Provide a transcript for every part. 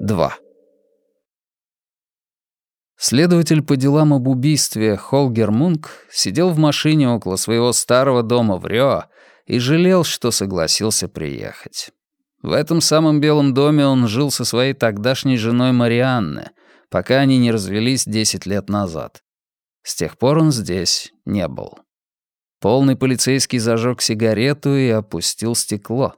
2. Следователь по делам об убийстве Холгер Мунк сидел в машине около своего старого дома в Рио и жалел, что согласился приехать. В этом самом белом доме он жил со своей тогдашней женой Марианне, пока они не развелись 10 лет назад. С тех пор он здесь не был. Полный полицейский зажег сигарету и опустил стекло.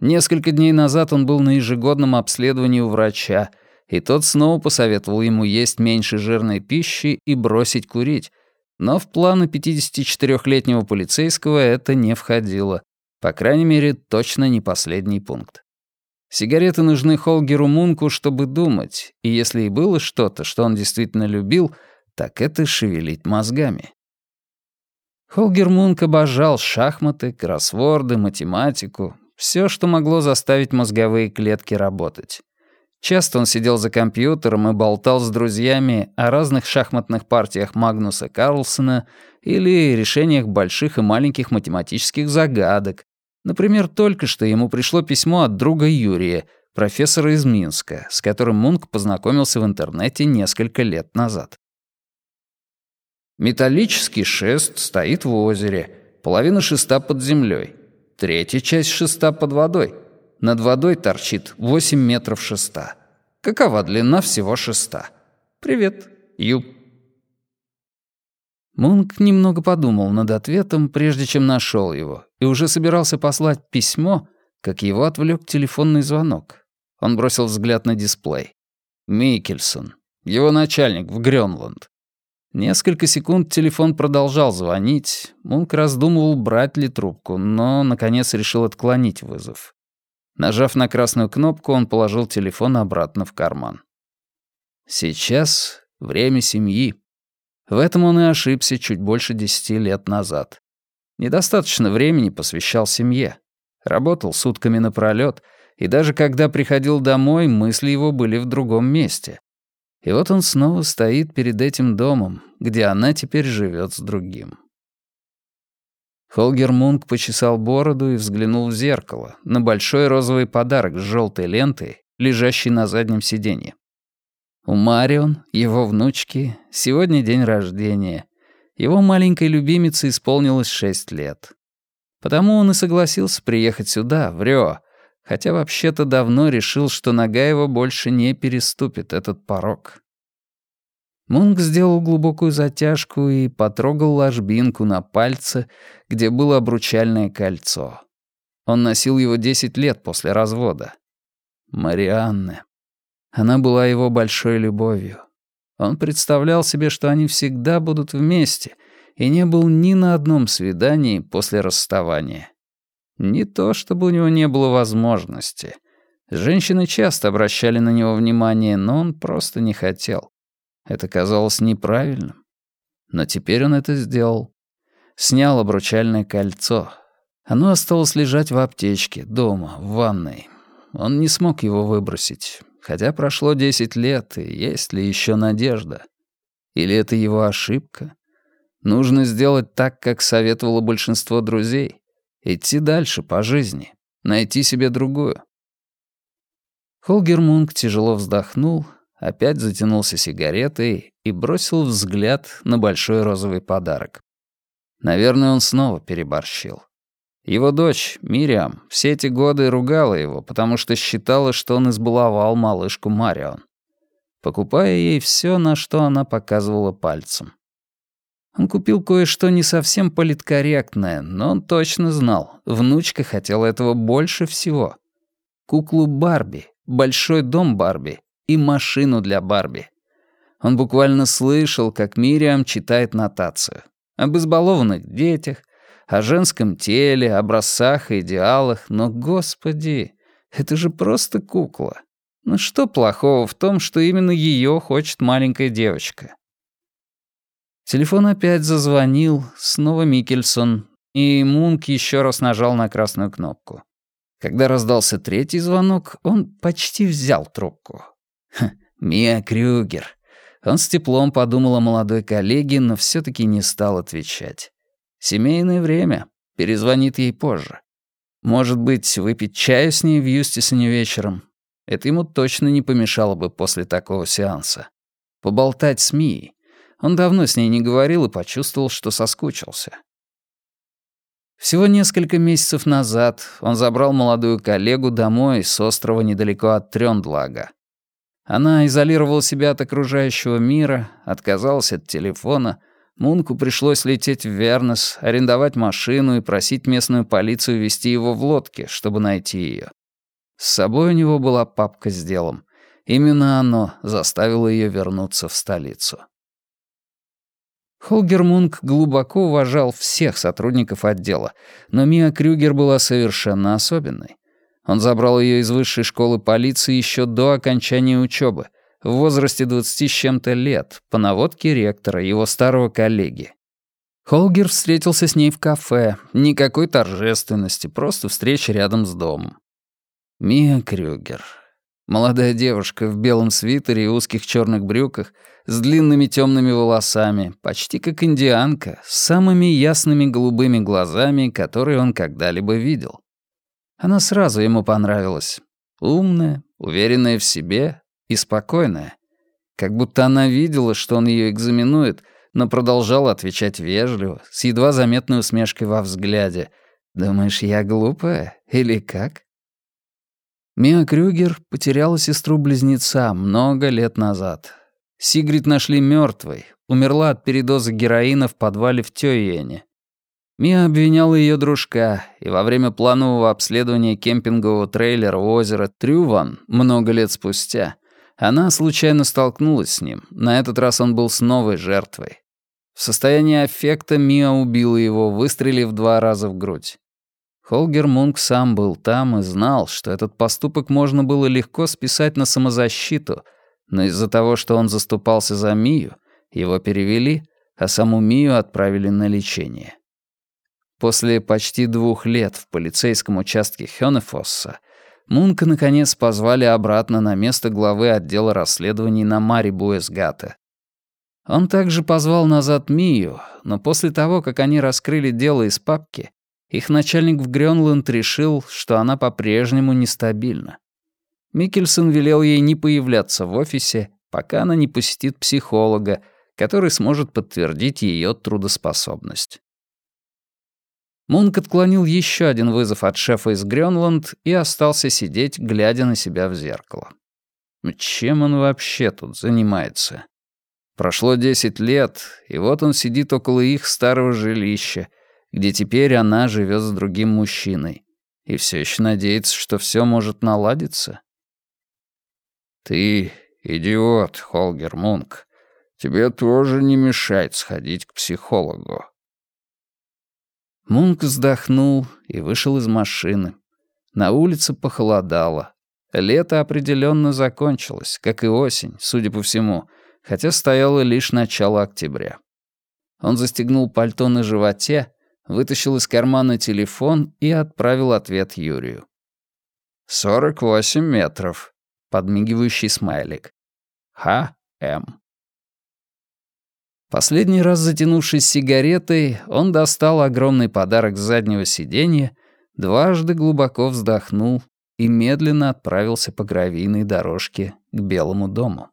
Несколько дней назад он был на ежегодном обследовании у врача, и тот снова посоветовал ему есть меньше жирной пищи и бросить курить. Но в планы 54-летнего полицейского это не входило. По крайней мере, точно не последний пункт. Сигареты нужны Холгеру Мунку, чтобы думать, и если и было что-то, что он действительно любил, так это шевелить мозгами. Холгер Мунк обожал шахматы, кроссворды, математику, все, что могло заставить мозговые клетки работать. Часто он сидел за компьютером и болтал с друзьями о разных шахматных партиях Магнуса Карлсона или решениях больших и маленьких математических загадок. Например, только что ему пришло письмо от друга Юрия, профессора из Минска, с которым Мунк познакомился в интернете несколько лет назад. Металлический шест стоит в озере, половина шеста под землей. Третья часть шеста под водой. Над водой торчит 8 метров шеста. Какова длина всего шеста? Привет, Ю. Мунк немного подумал над ответом, прежде чем нашел его, и уже собирался послать письмо, как его отвлек телефонный звонок. Он бросил взгляд на дисплей. Микельсон, его начальник в Грёнланд. Несколько секунд телефон продолжал звонить. Мунк раздумывал, брать ли трубку, но, наконец, решил отклонить вызов. Нажав на красную кнопку, он положил телефон обратно в карман. Сейчас время семьи. В этом он и ошибся чуть больше десяти лет назад. Недостаточно времени посвящал семье. Работал сутками напролёт, и даже когда приходил домой, мысли его были в другом месте. И вот он снова стоит перед этим домом, где она теперь живет с другим. Холгер Мунк почесал бороду и взглянул в зеркало на большой розовый подарок с желтой лентой, лежащий на заднем сиденье. У Марион, его внучки, сегодня день рождения. Его маленькой любимице исполнилось шесть лет. Потому он и согласился приехать сюда, в Рио, хотя вообще-то давно решил, что нога его больше не переступит этот порог. Мунк сделал глубокую затяжку и потрогал ложбинку на пальце, где было обручальное кольцо. Он носил его десять лет после развода. Марианне. Она была его большой любовью. Он представлял себе, что они всегда будут вместе, и не был ни на одном свидании после расставания. Не то, чтобы у него не было возможности. Женщины часто обращали на него внимание, но он просто не хотел. Это казалось неправильным. Но теперь он это сделал. Снял обручальное кольцо. Оно осталось лежать в аптечке, дома, в ванной. Он не смог его выбросить, хотя прошло десять лет, и есть ли еще надежда? Или это его ошибка? Нужно сделать так, как советовало большинство друзей. Идти дальше по жизни, найти себе другую. Холгер Мунк тяжело вздохнул, опять затянулся сигаретой и бросил взгляд на большой розовый подарок. Наверное, он снова переборщил. Его дочь, Мириам, все эти годы ругала его, потому что считала, что он избаловал малышку Марион, покупая ей все, на что она показывала пальцем. Он купил кое-что не совсем политкорректное, но он точно знал, внучка хотела этого больше всего. Куклу Барби, большой дом Барби и машину для Барби. Он буквально слышал, как Мириам читает нотацию. Об избалованных детях, о женском теле, образцах и идеалах, но, господи, это же просто кукла. Ну что плохого в том, что именно ее хочет маленькая девочка? Телефон опять зазвонил, снова Микельсон, и Мунк еще раз нажал на красную кнопку. Когда раздался третий звонок, он почти взял трубку. Ха, Мия Крюгер. Он с теплом подумал о молодой коллеге, но все таки не стал отвечать. Семейное время. Перезвонит ей позже. Может быть, выпить чаю с ней в Юстисоне вечером? Это ему точно не помешало бы после такого сеанса. Поболтать с Мией. Он давно с ней не говорил и почувствовал, что соскучился. Всего несколько месяцев назад он забрал молодую коллегу домой с острова недалеко от Трёндлага. Она изолировала себя от окружающего мира, отказалась от телефона. Мунку пришлось лететь в Вернес, арендовать машину и просить местную полицию вести его в лодке, чтобы найти ее. С собой у него была папка с делом. Именно оно заставило ее вернуться в столицу. Холгер Мунк глубоко уважал всех сотрудников отдела, но Мия Крюгер была совершенно особенной. Он забрал ее из высшей школы полиции еще до окончания учебы, в возрасте 20 с чем-то лет, по наводке ректора, его старого коллеги. Холгер встретился с ней в кафе, никакой торжественности, просто встреча рядом с домом. Мия Крюгер. Молодая девушка в белом свитере и узких черных брюках, с длинными темными волосами, почти как индианка, с самыми ясными голубыми глазами, которые он когда-либо видел. Она сразу ему понравилась. Умная, уверенная в себе и спокойная. Как будто она видела, что он ее экзаменует, но продолжала отвечать вежливо, с едва заметной усмешкой во взгляде. «Думаешь, я глупая? Или как?» Миа Крюгер потеряла сестру-близнеца много лет назад. Сигрид нашли мертвой, умерла от передоза героина в подвале в Тёйене. Мия обвиняла ее дружка, и во время планового обследования кемпингового трейлера у озера Трюван много лет спустя она случайно столкнулась с ним. На этот раз он был с новой жертвой. В состоянии аффекта Мия убила его, выстрелив два раза в грудь. Холгер Мунк сам был там и знал, что этот поступок можно было легко списать на самозащиту, но из-за того, что он заступался за Мию, его перевели, а саму Мию отправили на лечение. После почти двух лет в полицейском участке Хёнефосса Мунка наконец позвали обратно на место главы отдела расследований на Мари Буэсгате. Он также позвал назад Мию, но после того, как они раскрыли дело из папки, их начальник в Грёнланд решил, что она по-прежнему нестабильна. Микельсон велел ей не появляться в офисе, пока она не посетит психолога, который сможет подтвердить ее трудоспособность. Мунк отклонил еще один вызов от шефа из Грёнланд и остался сидеть, глядя на себя в зеркало. Чем он вообще тут занимается? Прошло десять лет, и вот он сидит около их старого жилища, где теперь она живет с другим мужчиной, и все еще надеется, что все может наладиться? «Ты идиот, Холгер Мунк. Тебе тоже не мешает сходить к психологу». Мунк вздохнул и вышел из машины. На улице похолодало. Лето определенно закончилось, как и осень, судя по всему, хотя стояло лишь начало октября. Он застегнул пальто на животе вытащил из кармана телефон и отправил ответ Юрию. «Сорок восемь метров», — подмигивающий смайлик. Х.М. Последний раз затянувшись сигаретой, он достал огромный подарок с заднего сиденья, дважды глубоко вздохнул и медленно отправился по гравийной дорожке к Белому дому.